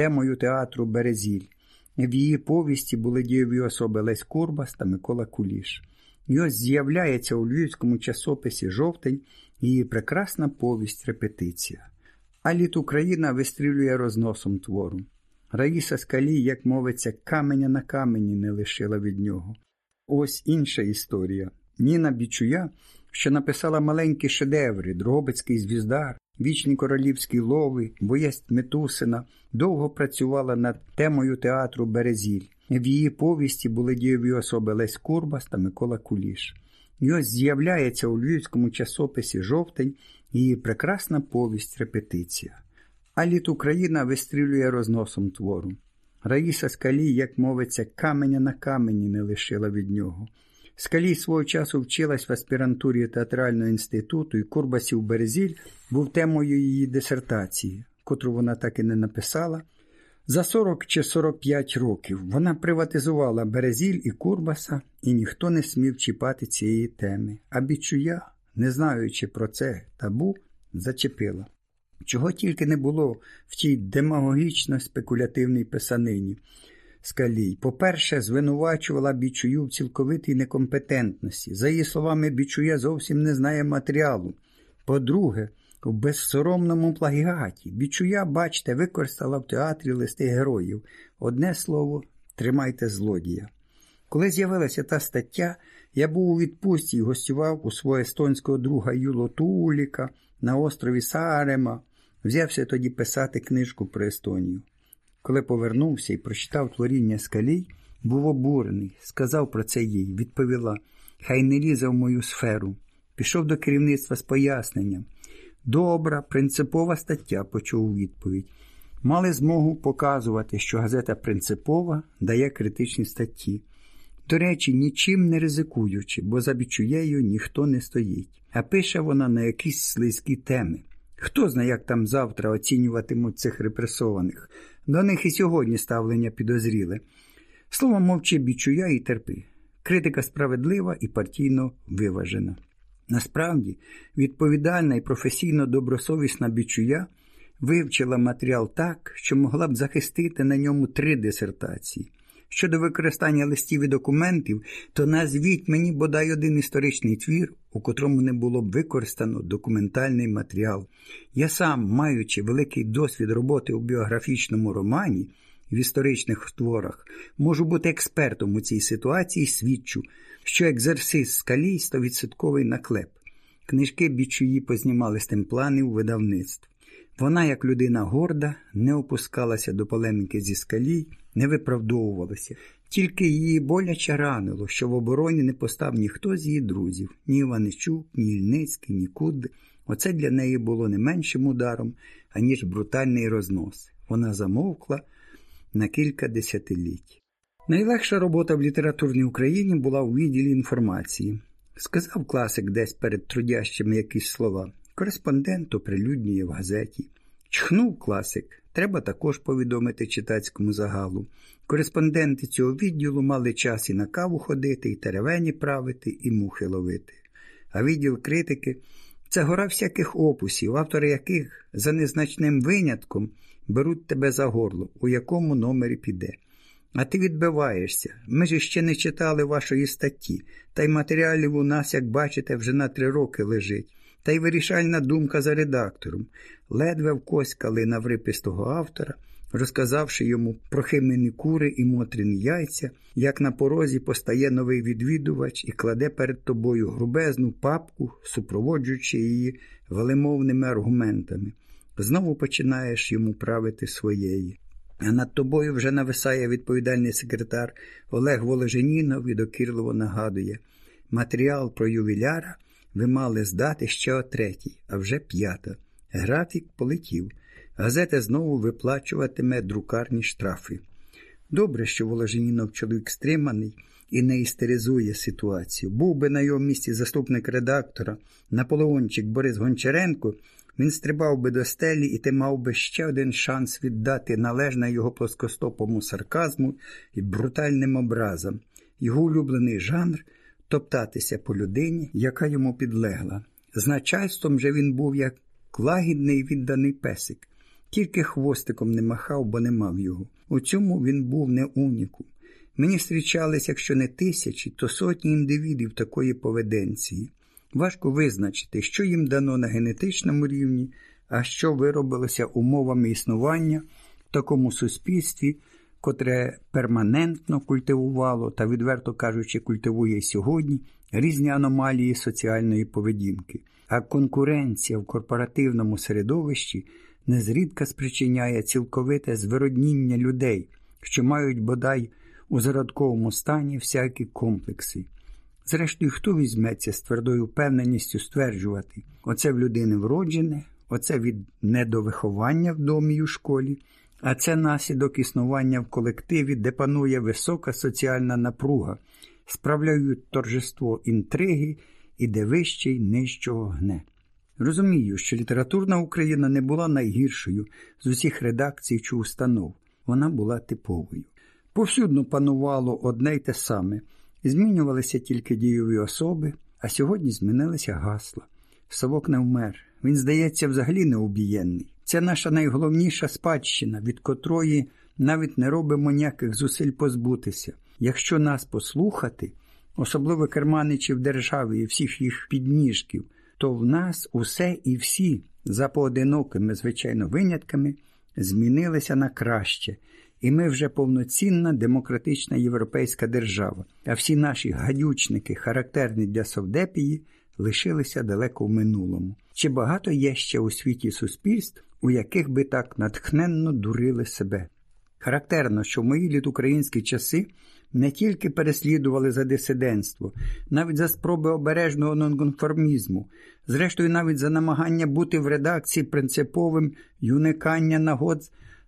темою театру Березіль. В її повісті були дієві особи Лесь Курбас та Микола Куліш. І ось з'являється у львівському часописі жовтень її прекрасна повість репетиція. А літ Україна вистрілює розносом твору. Раїса Скалій, як мовиться, каменя на камені не лишила від нього. Ось інша історія. Ніна Бічуя, що написала маленькі шедеври, Дрогобицький звіздар, Вічні королівські лови, боєсть Метусина, довго працювала над темою театру Березіль. В її повісті були дієві особи Лесь Курбас та Микола Куліш. І ось з'являється у львівському часописі жовтень її прекрасна повість репетиція. А літ Україна вистрілює розносом твору. Раїса Скалій, як мовиться, каменя на камені не лишила від нього. Скалій свого часу вчилась в аспірантурі театрального інституту, і Курбасів Березіль був темою її дисертації, котру вона так і не написала. За 40 чи 45 років вона приватизувала Березіль і Курбаса, і ніхто не смів чіпати цієї теми. А бічуя, не знаючи про це табу, зачепила. Чого тільки не було в тій демагогічно спекулятивній писанині. Скалій, по-перше, звинувачувала бічую в цілковитій некомпетентності. За її словами, бічуя зовсім не знає матеріалу. По-друге, в безсоромному плагіаті. Бічуя, бачте, використала в театрі листи героїв. Одне слово, тримайте злодія. Коли з'явилася та стаття, я був у відпустці і гостював у свого естонського друга Юло Туліка на острові Сарема. Взявся тоді писати книжку про Естонію. Коли повернувся і прочитав творіння скалій, був обурений, сказав про це їй, відповіла Хай не лізе в мою сферу. Пішов до керівництва з поясненням. Добра, принципова стаття, почув відповідь. Мали змогу показувати, що газета принципова дає критичні статті. До речі, нічим не ризикуючи, бо за бічуєю ніхто не стоїть, а пише вона на якісь слизькі теми. Хто знає, як там завтра оцінюватимуть цих репресованих, до них і сьогодні ставлення підозріле. Словом, мовчи бічуя і терпи. Критика справедлива і партійно виважена. Насправді, відповідальна і професійно добросовісна бічуя вивчила матеріал так, що могла б захистити на ньому три дисертації. Щодо використання листів і документів, то назвіть мені бодай один історичний твір, у котрому не було б використано документальний матеріал. Я сам, маючи великий досвід роботи у біографічному романі в історичних творах, можу бути експертом у цій ситуації, свідчу, що екзерсис скалій стовідсотковий наклеп. Книжки бічуї познімали з тим планів видавництв. Вона, як людина горда, не опускалася до полеміки зі скалій, не виправдовувалася, тільки її боляче ранило, що в обороні не постав ніхто з її друзів, ні Іваничук, ні Ільницький, ні Кудди. Оце для неї було не меншим ударом, аніж брутальний рознос. Вона замовкла на кілька десятиліть. Найлегша робота в літературній Україні була у відділі інформації. Сказав класик десь перед трудящими якісь слова. Кореспондент оприлюднює в газеті. Чхнув класик, треба також повідомити читацькому загалу. Кореспонденти цього відділу мали час і на каву ходити, і теревені правити, і мухи ловити. А відділ критики це гора всяких опусів, автори яких за незначним винятком беруть тебе за горло, у якому номері піде. А ти відбиваєшся. Ми ж ще не читали вашої статті, та й матеріалів у нас, як бачите, вже на три роки лежить. Та й вирішальна думка за редактором. Ледве вкоськали на врипистого автора, розказавши йому про химені кури і мотріні яйця, як на порозі постає новий відвідувач і кладе перед тобою грубезну папку, супроводжуючи її велемовними аргументами. Знову починаєш йому правити своєї. А над тобою вже нависає відповідальний секретар Олег Воложенінов і докірливо нагадує матеріал про ювіляра ви мали здати ще о третій, а вже п'ята. Графік полетів. Газета знову виплачуватиме друкарні штрафи. Добре, що Воложенінов чоловік стриманий і не істеризує ситуацію. Був би на його місці заступник редактора, Наполеончик Борис Гончаренко, він стрибав би до стелі, і ти мав би ще один шанс віддати належне його плоскостопому сарказму і брутальним образам. Його улюблений жанр топтатися по людині, яка йому підлегла. З начальством же він був як лагідний відданий песик. тільки хвостиком не махав, бо не мав його. У цьому він був не унікум. Мені зустрічались, якщо не тисячі, то сотні індивідів такої поведенції. Важко визначити, що їм дано на генетичному рівні, а що виробилося умовами існування в такому суспільстві, котре перманентно культивувало та, відверто кажучи, культивує сьогодні різні аномалії соціальної поведінки, а конкуренція в корпоративному середовищі незрідка спричиняє цілковите звиродніння людей, що мають бодай у зародковому стані всякі комплекси. Зрештою, хто візьметься з твердою впевненістю стверджувати, оце в людини вроджене, оце від недовиховання в домі і у школі, а це наслідок існування в колективі, де панує висока соціальна напруга, справляють торжество інтриги і де вище й нижчого гне. Розумію, що літературна Україна не була найгіршою з усіх редакцій чи установ, вона була типовою. Повсюдно панувало одне й те саме, змінювалися тільки дієві особи, а сьогодні змінилися гасла. Совок не вмер, він, здається, взагалі неубієнний. Це наша найголовніша спадщина, від котрої навіть не робимо ніяких зусиль позбутися. Якщо нас послухати, особливо керманичів держави і всіх їх підніжків, то в нас усе і всі, за поодинокими, звичайно, винятками, змінилися на краще, і ми вже повноцінна демократична європейська держава, а всі наші гадючники, характерні для Совдепії, лишилися далеко в минулому. Чи багато є ще у світі суспільств, у яких би так натхненно дурили себе? Характерно, що в мої літукраїнські часи не тільки переслідували за дисидентство, навіть за спроби обережного нонконформізму, зрештою, навіть за намагання бути в редакції принциповим юникання нагод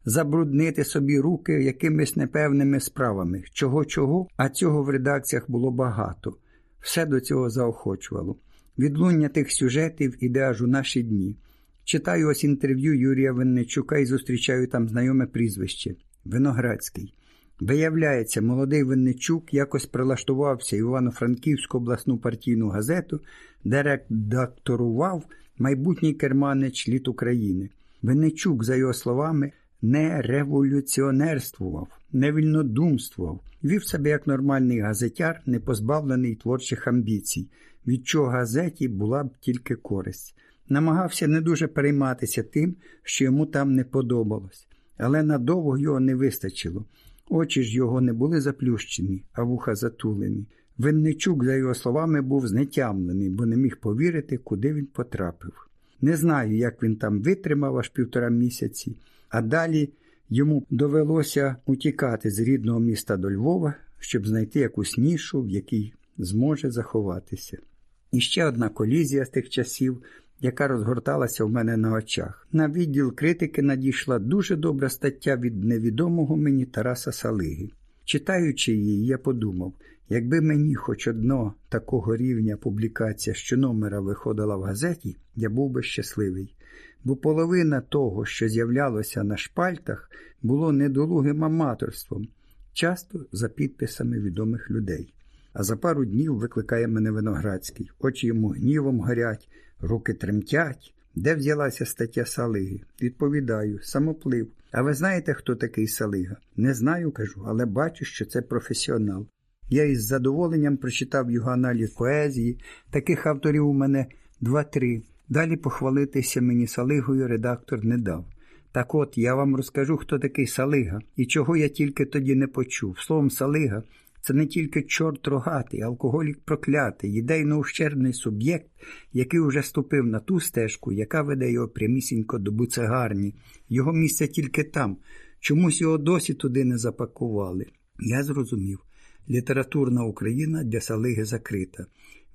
забруднити собі руки якимись непевними справами. Чого, чого, а цього в редакціях було багато. Все до цього заохочувало. Відлуння тих сюжетів іде аж у наші дні. Читаю ось інтерв'ю Юрія Винничука і зустрічаю там знайоме прізвище Виноградський. Виявляється, молодий Винничук якось прилаштувався Івано-Франківську обласну партійну газету, де редакторував майбутній керманич літ України. Винничук, за його словами, не революціонерствував, не вільнодумствував, вів себе як нормальний газетяр, не позбавлений творчих амбіцій, від чого газеті була б тільки користь. Намагався не дуже перейматися тим, що йому там не подобалось, але надовго його не вистачило. Очі ж його не були заплющені, а вуха затулені. Винничук, за його словами, був знетямлений, бо не міг повірити, куди він потрапив. Не знаю, як він там витримав аж півтора місяці, а далі йому довелося утікати з рідного міста до Львова, щоб знайти якусь нішу, в якій зможе заховатися. І ще одна колізія з тих часів, яка розгорталася в мене на очах. На відділ критики надійшла дуже добра стаття від невідомого мені Тараса Салиги. Читаючи її, я подумав, якби мені хоч одно такого рівня публікація щономера виходила в газеті, я був би щасливий, бо половина того, що з'являлося на шпальтах, було недолугим аматорством, часто за підписами відомих людей. А за пару днів викликає мене Виноградський, очі йому гнівом горять, руки тремтять. Де взялася стаття Салиги? Відповідаю, самоплив. А ви знаєте, хто такий Салига? Не знаю, кажу, але бачу, що це професіонал. Я із задоволенням прочитав його аналіз поезії, таких авторів у мене два-три. Далі похвалитися мені Салигою редактор не дав. Так от я вам розкажу, хто такий Салига і чого я тільки тоді не почув. Словом, Салига це не тільки чорт рогатий, алкоголік проклятий, ідейно ущербний суб'єкт, який уже ступив на ту стежку, яка веде його прямісінько до буцегарні. Його місце тільки там. Чомусь його досі туди не запакували. Я зрозумів. Літературна Україна для Салиги закрита.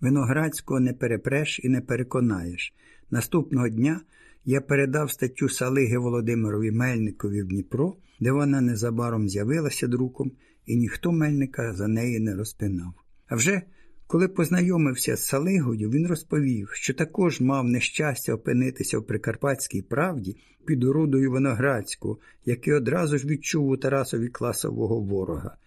Виноградського не перепреш і не переконаєш. Наступного дня я передав статтю Салиги Володимирові Мельникові в Дніпро, де вона незабаром з'явилася друком, і ніхто Мельника за неї не розпинав. А вже коли познайомився з Салигою, він розповів, що також мав нещастя опинитися в Прикарпатській правді під орудою Виноградського, який одразу ж відчув у Тарасові класового ворога.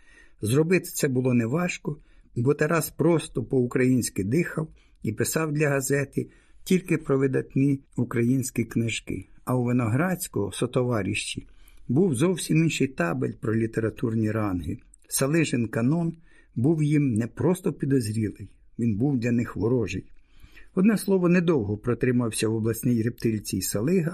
Зробити це було неважко, бо Тарас просто по-українськи дихав і писав для газети тільки про видатні українські книжки. А у Виноградського сотоваріщі був зовсім інший табель про літературні ранги. Салижин канон був їм не просто підозрілий, він був для них ворожий. Одне слово, недовго протримався в обласній рептильці Салига,